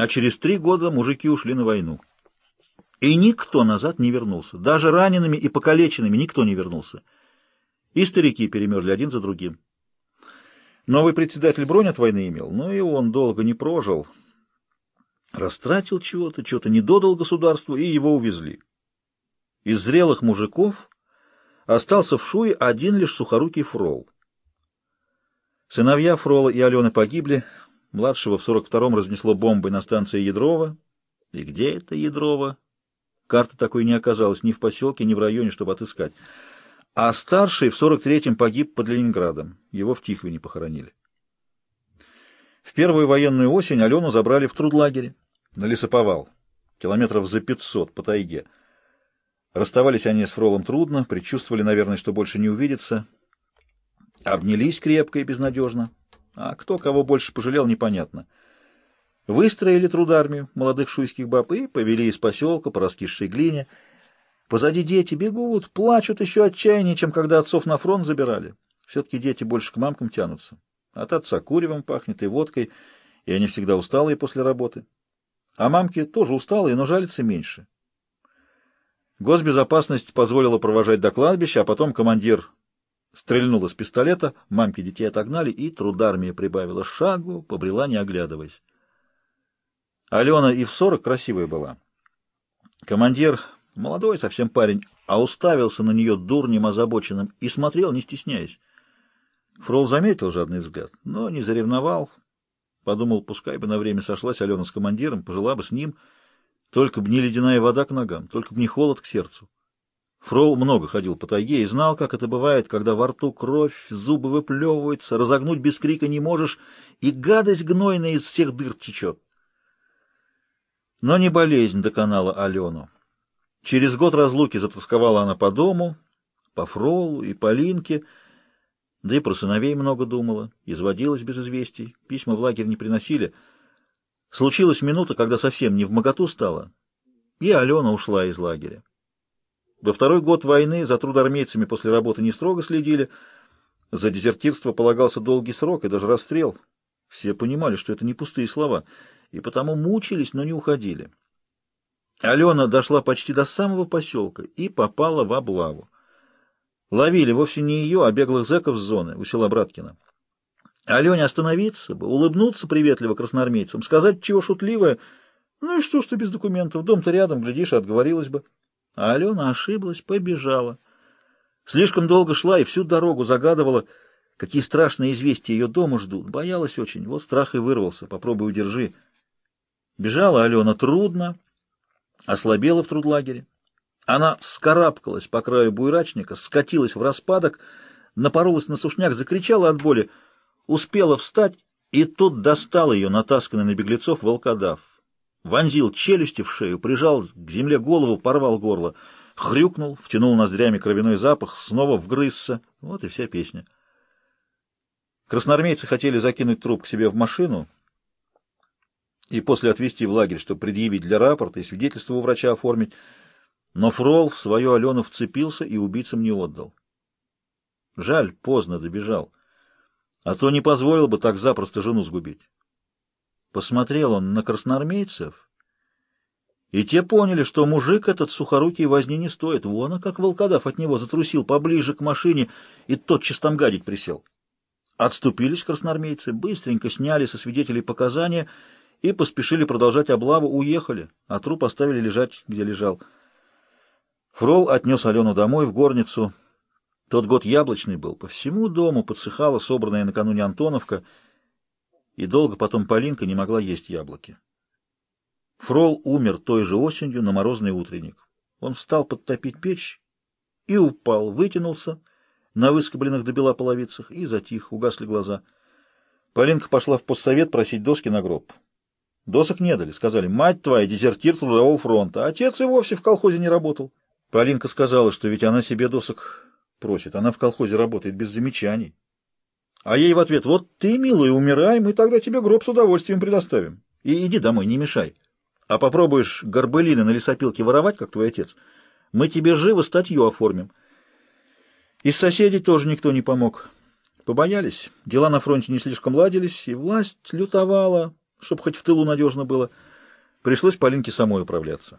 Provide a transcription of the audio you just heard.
А через три года мужики ушли на войну. И никто назад не вернулся. Даже ранеными и покалеченными никто не вернулся. И старики перемерли один за другим. Новый председатель бронь от войны имел, но и он долго не прожил. Растратил чего-то, что-то не додал государству, и его увезли. Из зрелых мужиков остался в Шуе один лишь сухорукий Фрол. Сыновья Фрола и Алены погибли, младшего в 42-м разнесло бомбой на станции Ядрова. И где это Ядрова? Карты такой не оказалось ни в поселке, ни в районе, чтобы отыскать. А старший в 43-м погиб под Ленинградом. Его в Тихвине похоронили. В первую военную осень Алену забрали в трудлагере на лесоповал, километров за 500 по тайге. Расставались они с Фролом трудно, предчувствовали, наверное, что больше не увидятся. Обнялись крепко и безнадежно. А кто кого больше пожалел, непонятно. Выстроили трудармию молодых шуйских баб и повели из поселка по раскисшей глине. Позади дети бегут, плачут еще отчаяннее, чем когда отцов на фронт забирали. Все-таки дети больше к мамкам тянутся. От отца куревом пахнет и водкой, и они всегда усталые после работы. А мамки тоже усталые, но жалятся меньше. Госбезопасность позволила провожать до кладбища, а потом командир стрельнул из пистолета, мамки детей отогнали, и трудармия прибавила шагу, побрела, не оглядываясь. Алена и в сорок красивая была. Командир, молодой совсем парень, а уставился на нее дурнем озабоченным и смотрел, не стесняясь. Фрол заметил жадный взгляд, но не заревновал. Подумал, пускай бы на время сошлась Алена с командиром, пожила бы с ним — только б не ледяная вода к ногам, только б не холод к сердцу. Фрол много ходил по тайге и знал, как это бывает, когда во рту кровь, зубы выплевываются, разогнуть без крика не можешь, и гадость гнойная из всех дыр течет. Но не болезнь доконала Алену. Через год разлуки затасковала она по дому, по Фролу и по Линке, да и про сыновей много думала, изводилась без известий, письма в лагерь не приносили — Случилась минута, когда совсем не в моготу стало, и Алена ушла из лагеря. Во второй год войны за трудармейцами после работы не строго следили, за дезертирство полагался долгий срок и даже расстрел. Все понимали, что это не пустые слова, и потому мучились, но не уходили. Алена дошла почти до самого поселка и попала в облаву. Ловили вовсе не ее, а беглых зэков с зоны у села Браткина. Алене остановиться бы, улыбнуться приветливо красноармейцам, сказать чего шутливое. Ну и что, что без документов? Дом-то рядом, глядишь, отговорилась бы. А Алена ошиблась, побежала. Слишком долго шла и всю дорогу загадывала, какие страшные известия ее дома ждут. Боялась очень, вот страх и вырвался. Попробуй удержи. Бежала Алена трудно, ослабела в трудлагере. Она вскарабкалась по краю буйрачника, скатилась в распадок, напоролась на сушняк, закричала от боли — Успела встать, и тут достал ее, натасканный на беглецов, волкодав. Вонзил челюсти в шею, прижал к земле голову, порвал горло. Хрюкнул, втянул ноздрями кровяной запах, снова вгрызся. Вот и вся песня. Красноармейцы хотели закинуть труп к себе в машину и после отвезти в лагерь, чтобы предъявить для рапорта и свидетельство у врача оформить. Но Фрол в свою Алену вцепился и убийцам не отдал. Жаль, поздно добежал а то не позволил бы так запросто жену сгубить. Посмотрел он на красноармейцев, и те поняли, что мужик этот сухорукий возни не стоит. Вон, а как волкодав от него затрусил поближе к машине и тотчас там гадить присел. Отступились красноармейцы, быстренько сняли со свидетелей показания и поспешили продолжать облаву, уехали, а труп оставили лежать, где лежал. Фрол отнес Алену домой, в горницу, тот год яблочный был, по всему дому подсыхала собранная накануне Антоновка, и долго потом Полинка не могла есть яблоки. Фрол умер той же осенью на морозный утренник. Он встал подтопить печь и упал, вытянулся на выскобленных до бела половицах и затих, угасли глаза. Полинка пошла в постсовет просить доски на гроб. Досок не дали, сказали, мать твоя, дезертир трудового фронта, отец и вовсе в колхозе не работал. Полинка сказала, что ведь она себе досок Просит. Она в колхозе работает без замечаний. А ей в ответ, вот ты, милый, умирай, мы тогда тебе гроб с удовольствием предоставим. И иди домой, не мешай. А попробуешь горбылины на лесопилке воровать, как твой отец, мы тебе живо статью оформим. Из соседей тоже никто не помог. Побоялись, дела на фронте не слишком ладились, и власть лютовала, чтобы хоть в тылу надежно было. Пришлось Полинке самой управляться.